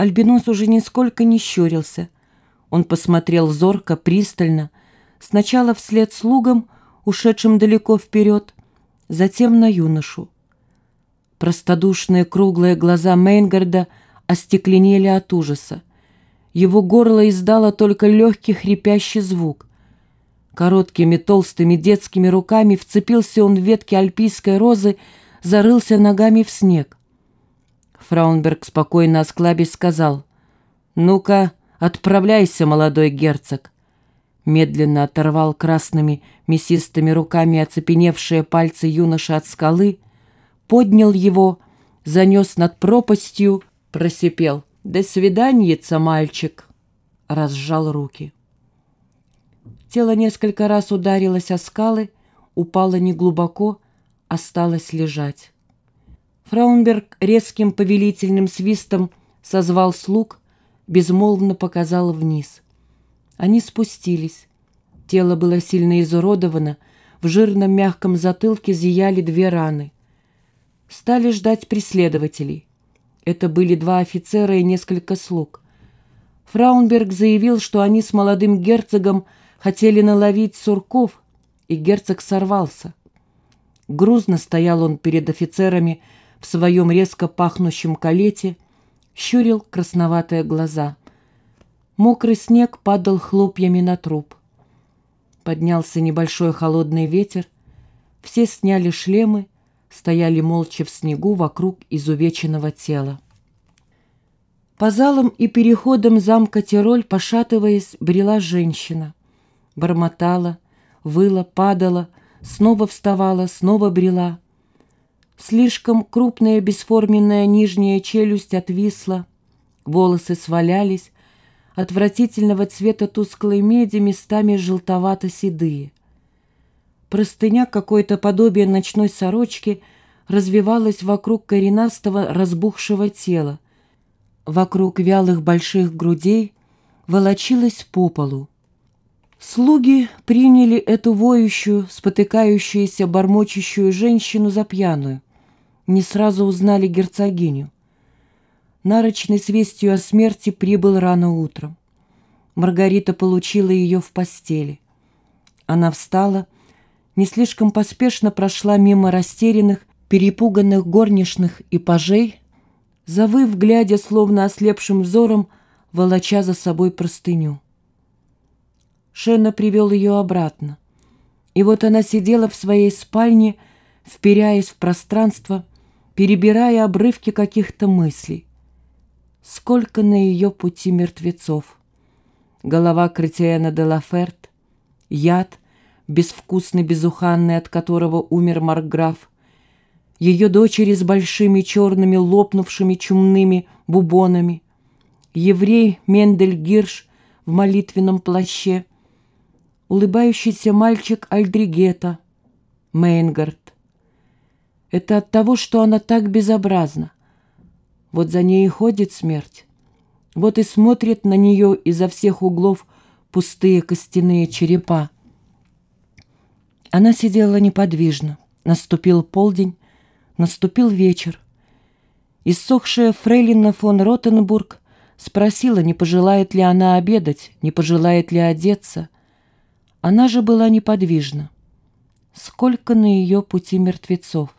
Альбинос уже нисколько не щурился. Он посмотрел зорко, пристально, сначала вслед слугам, ушедшим далеко вперед, затем на юношу. Простодушные круглые глаза Мейнгарда остекленели от ужаса. Его горло издало только легкий хрипящий звук. Короткими толстыми детскими руками вцепился он в ветки альпийской розы, зарылся ногами в снег. Фраунберг спокойно осклабясь сказал, «Ну-ка, отправляйся, молодой герцог». Медленно оторвал красными мясистыми руками оцепеневшие пальцы юноши от скалы, поднял его, занес над пропастью, просипел. «До свиданьица, мальчик!» Разжал руки. Тело несколько раз ударилось о скалы, упало неглубоко, осталось лежать. Фраунберг резким повелительным свистом созвал слуг, безмолвно показал вниз. Они спустились. Тело было сильно изуродовано, в жирном мягком затылке зияли две раны. Стали ждать преследователей. Это были два офицера и несколько слуг. Фраунберг заявил, что они с молодым герцогом хотели наловить сурков, и герцог сорвался. Грузно стоял он перед офицерами, в своем резко пахнущем калете, щурил красноватые глаза. Мокрый снег падал хлопьями на труп. Поднялся небольшой холодный ветер, все сняли шлемы, стояли молча в снегу вокруг изувеченного тела. По залам и переходам замка Тироль, пошатываясь, брела женщина. Бормотала, выла, падала, снова вставала, снова брела — Слишком крупная бесформенная нижняя челюсть отвисла, волосы свалялись, отвратительного цвета тусклой меди местами желтовато-седые. Простыня, какое-то подобие ночной сорочки, развивалась вокруг коренастого разбухшего тела. Вокруг вялых больших грудей волочилась по полу. Слуги приняли эту воющую, спотыкающуюся, бормочущую женщину за пьяную не сразу узнали герцогиню. Нарочный с вестью о смерти прибыл рано утром. Маргарита получила ее в постели. Она встала, не слишком поспешно прошла мимо растерянных, перепуганных горничных и пажей, завыв, глядя, словно ослепшим взором, волоча за собой простыню. Шена привел ее обратно. И вот она сидела в своей спальне, вперяясь в пространство, перебирая обрывки каких-то мыслей. Сколько на ее пути мертвецов. Голова Кретиэна де Лаферт, яд, безвкусный, безуханный, от которого умер Маркграф, ее дочери с большими черными лопнувшими чумными бубонами, еврей Мендель Гирш в молитвенном плаще, улыбающийся мальчик Альдригета, Мейнгард, это от того, что она так безобразна. Вот за ней и ходит смерть. Вот и смотрит на нее изо всех углов пустые костяные черепа. Она сидела неподвижно. Наступил полдень, наступил вечер. Иссохшая фрейлина фон Ротенбург спросила, не пожелает ли она обедать, не пожелает ли одеться. Она же была неподвижна. Сколько на ее пути мертвецов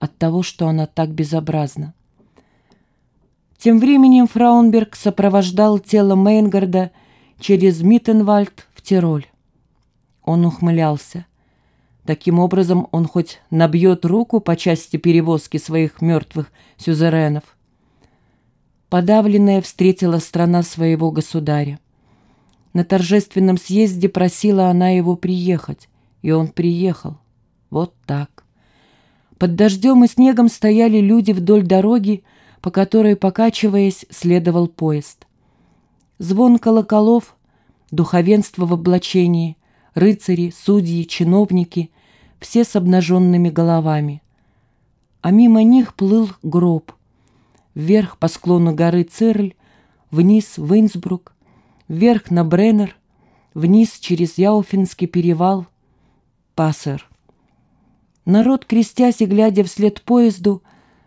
от того, что она так безобразна. Тем временем Фраунберг сопровождал тело Мейнгарда через Миттенвальд в Тироль. Он ухмылялся. Таким образом он хоть набьет руку по части перевозки своих мертвых сюзеренов. Подавленная встретила страна своего государя. На торжественном съезде просила она его приехать, и он приехал. Вот так. Под дождем и снегом стояли люди вдоль дороги, по которой, покачиваясь, следовал поезд. Звон колоколов, духовенство в облачении, рыцари, судьи, чиновники, все с обнаженными головами. А мимо них плыл гроб. Вверх по склону горы Цирль, вниз в Инсбрук, вверх на Бреннер, вниз через Яуфинский перевал, Пассер. Народ, крестясь и глядя вслед поезду,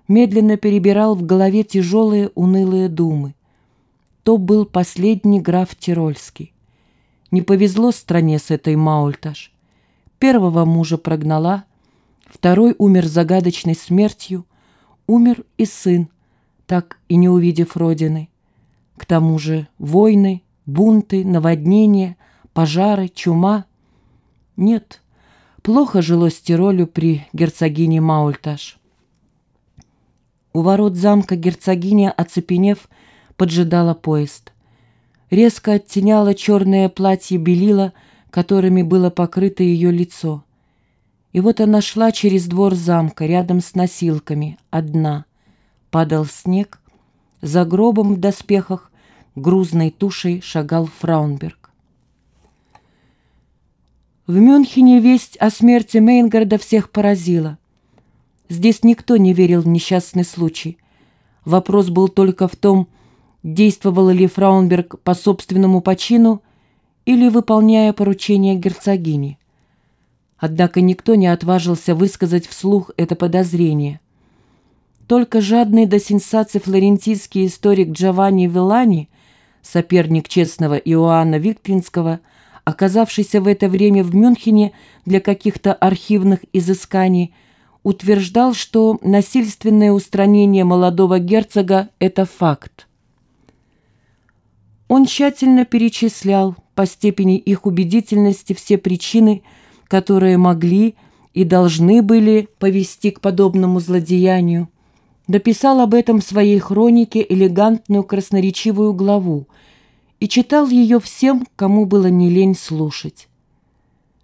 медленно перебирал в голове тяжелые унылые думы — то был последний граф Тирольский. Не повезло стране с этой Маульташ. Первого мужа прогнала, второй умер загадочной смертью, умер и сын, так и не увидев родины. К тому же войны, бунты, наводнения, пожары, чума. Нет, плохо жилось Тиролю при герцогине Маульташ. У ворот замка герцогиня, оцепенев, поджидала поезд. Резко оттеняло черное платье белила, которыми было покрыто ее лицо. И вот она шла через двор замка, рядом с носилками, одна. Падал снег, за гробом в доспехах грузной тушей шагал Фраунберг. В Мюнхене весть о смерти Мейнгарда всех поразила. Здесь никто не верил в несчастный случай. Вопрос был только в том, действовал ли Фраунберг по собственному почину или выполняя поручение герцогини. Однако никто не отважился высказать вслух это подозрение. Только жадный до сенсаций флорентийский историк Джованни Вилани, соперник честного Иоанна Виктринского, оказавшийся в это время в Мюнхене для каких-то архивных изысканий, утверждал, что насильственное устранение молодого герцога – это факт. Он тщательно перечислял по степени их убедительности все причины, которые могли и должны были повести к подобному злодеянию, дописал об этом в своей хронике элегантную красноречивую главу и читал ее всем, кому было не лень слушать.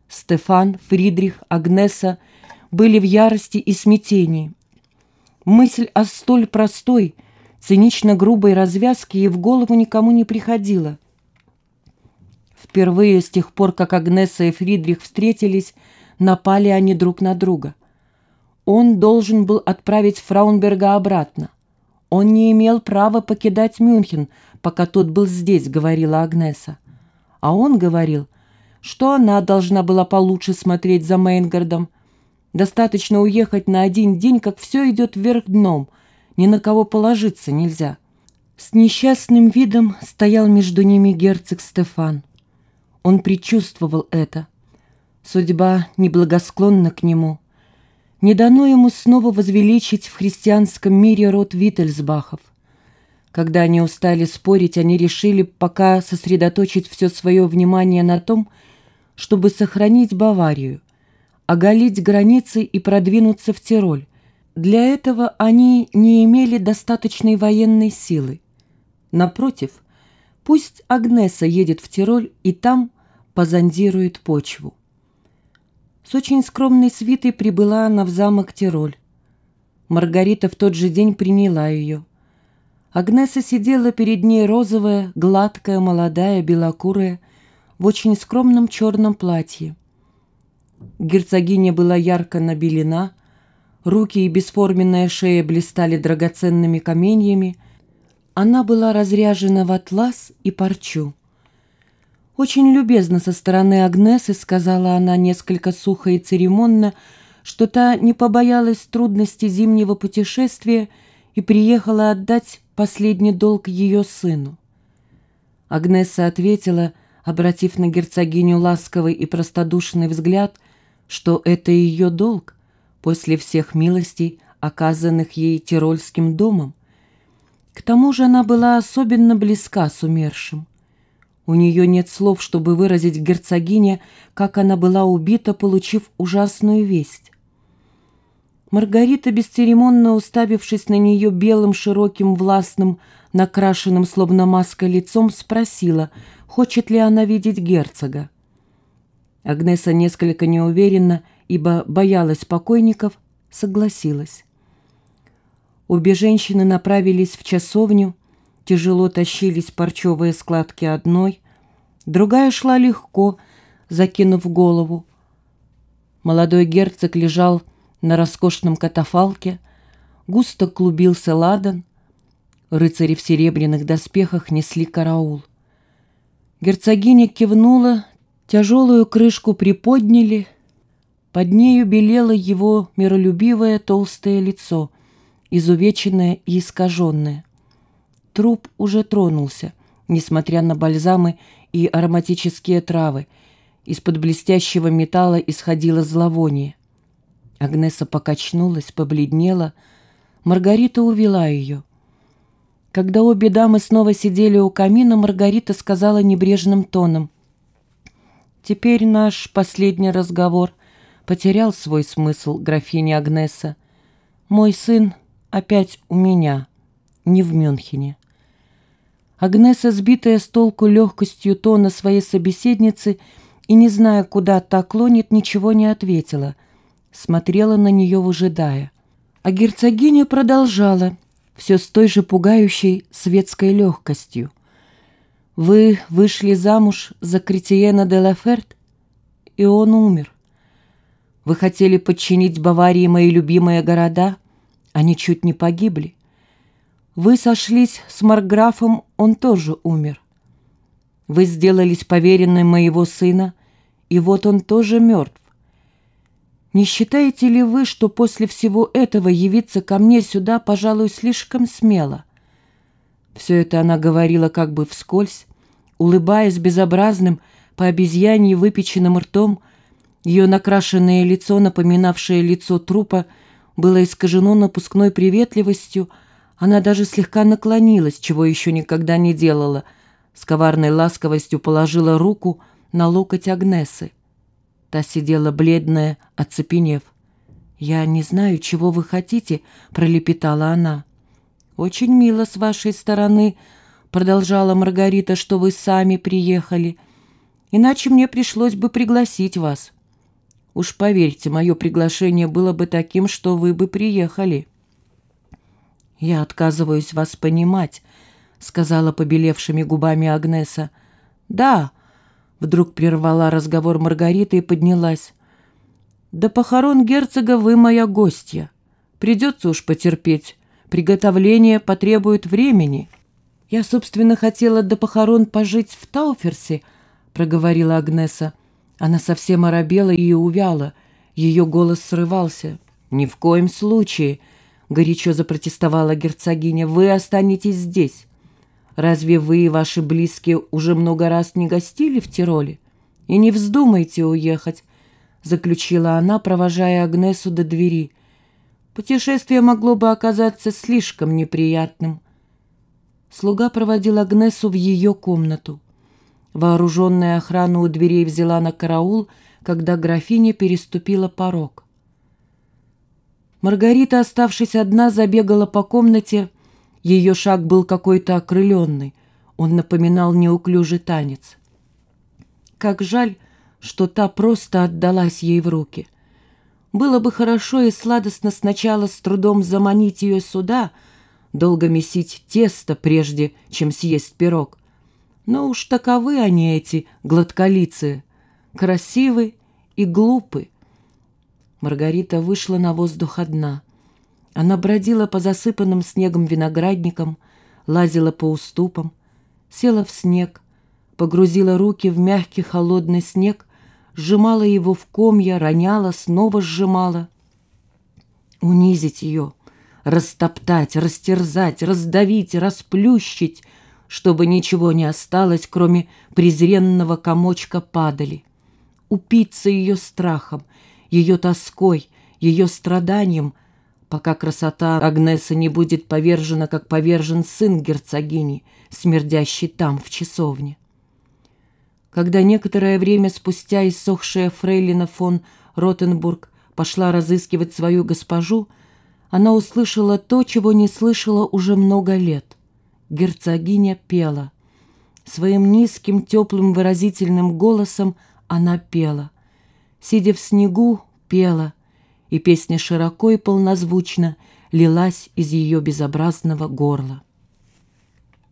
Стефан, Фридрих, Агнеса были в ярости и смятении. Мысль о столь простой, цинично грубой развязке ей в голову никому не приходила. Впервые с тех пор, как Агнеса и Фридрих встретились, напали они друг на друга. Он должен был отправить Фраунберга обратно. Он не имел права покидать Мюнхен, пока тот был здесь, говорила Агнеса. А он говорил, что она должна была получше смотреть за Мейнгардом. Достаточно уехать на один день, как все идет вверх дном, ни на кого положиться нельзя. С несчастным видом стоял между ними герцог Стефан. Он предчувствовал это. Судьба неблагосклонна к нему. Не дано ему снова возвеличить в христианском мире род Виттельсбахов. Когда они устали спорить, они решили пока сосредоточить все свое внимание на том, чтобы сохранить Баварию, оголить границы и продвинуться в Тироль. Для этого они не имели достаточной военной силы. Напротив, пусть Агнеса едет в Тироль и там позондирует почву. С очень скромной свитой прибыла она в замок Тироль. Маргарита в тот же день приняла ее. Агнеса сидела перед ней розовая, гладкая, молодая, белокурая, в очень скромном черном платье. Герцогиня была ярко набелена, руки и бесформенная шея блистали драгоценными каменьями, она была разряжена в атлас и парчу. «Очень любезно со стороны Агнесы», — сказала она несколько сухо и церемонно, что та не побоялась трудности зимнего путешествия и приехала отдать последний долг ее сыну. Агнеса ответила, обратив на герцогиню ласковый и простодушный взгляд, что это ее долг после всех милостей, оказанных ей Тирольским домом. К тому же она была особенно близка с умершим. У нее нет слов, чтобы выразить герцогине, как она была убита, получив ужасную весть. Маргарита, бесцеремонно уставившись на нее белым, широким, властным, накрашенным, словно маской лицом, спросила, хочет ли она видеть герцога. Агнеса несколько неуверенно, ибо боялась покойников, согласилась. Обе женщины направились в часовню, Тяжело тащились парчевые складки одной, другая шла легко, закинув голову. Молодой герцог лежал на роскошном катафалке, густо клубился ладан, рыцари в серебряных доспехах несли караул. Герцогиня кивнула, тяжелую крышку приподняли, под нею белело его миролюбивое толстое лицо, изувеченное и искаженное. Труп уже тронулся, несмотря на бальзамы и ароматические травы. Из-под блестящего металла исходило зловоние. Агнеса покачнулась, побледнела. Маргарита увела ее. Когда обе дамы снова сидели у камина, Маргарита сказала небрежным тоном. «Теперь наш последний разговор потерял свой смысл, графиня Агнеса. Мой сын опять у меня, не в Мюнхене». Агнеса, сбитая с толку легкостью тона своей собеседницы и не зная, куда та клонит, ничего не ответила, смотрела на нее, выжидая. А герцогиня продолжала, все с той же пугающей светской легкостью. «Вы вышли замуж за Кретиена де Лаферт, и он умер. Вы хотели подчинить Баварии мои любимые города, они чуть не погибли. Вы сошлись с Марграфом, он тоже умер. Вы сделались поверенной моего сына, и вот он тоже мертв. Не считаете ли вы, что после всего этого явиться ко мне сюда, пожалуй, слишком смело? Все это она говорила как бы вскользь, улыбаясь безобразным, по обезьянье выпеченным ртом, ее накрашенное лицо, напоминавшее лицо трупа, было искажено напускной приветливостью, она даже слегка наклонилась, чего еще никогда не делала. С коварной ласковостью положила руку на локоть Агнесы. Та сидела бледная, оцепенев. «Я не знаю, чего вы хотите», — пролепетала она. «Очень мило с вашей стороны», — продолжала Маргарита, — «что вы сами приехали. Иначе мне пришлось бы пригласить вас. Уж поверьте, мое приглашение было бы таким, что вы бы приехали». «Я отказываюсь вас понимать», — сказала побелевшими губами Агнеса. «Да», — вдруг прервала разговор Маргарита и поднялась. «До похорон герцога вы моя гостья. Придется уж потерпеть. Приготовление потребует времени». «Я, собственно, хотела до похорон пожить в Тауферсе», — проговорила Агнеса. Она совсем оробела и увяла. Ее голос срывался. «Ни в коем случае», —— горячо запротестовала герцогиня, — «вы останетесь здесь. Разве вы и ваши близкие уже много раз не гостили в Тироле? И не вздумайте уехать», — заключила она, провожая Агнесу до двери. «Путешествие могло бы оказаться слишком неприятным». Слуга проводил Агнесу в ее комнату. Вооруженная охрана у дверей взяла на караул, когда графиня переступила порог. Маргарита, оставшись одна, забегала по комнате. Ее шаг был какой-то окрыленный. Он напоминал неуклюжий танец. Как жаль, что та просто отдалась ей в руки. Было бы хорошо и сладостно сначала с трудом заманить ее сюда, долго месить тесто, прежде чем съесть пирог. Но уж таковы они, эти гладколицы, красивы и глупы. Маргарита вышла на воздух одна. Она бродила по засыпанным снегом виноградникам, лазила по уступам, села в снег, погрузила руки в мягкий холодный снег, сжимала его в комья, роняла, снова сжимала. Унизить ее, растоптать, растерзать, раздавить, расплющить, чтобы ничего не осталось, кроме презренного комочка падали. Упиться ее страхом, ее тоской, ее страданием, пока красота Агнесы не будет повержена, как повержен сын герцогини, смердящий там, в часовне. Когда некоторое время спустя иссохшая фрейлина фон Ротенбург пошла разыскивать свою госпожу, она услышала то, чего не слышала уже много лет. Герцогиня пела. Своим низким, теплым, выразительным голосом она пела — сидя в снегу, пела, и песня широко и полнозвучно лилась из ее безобразного горла.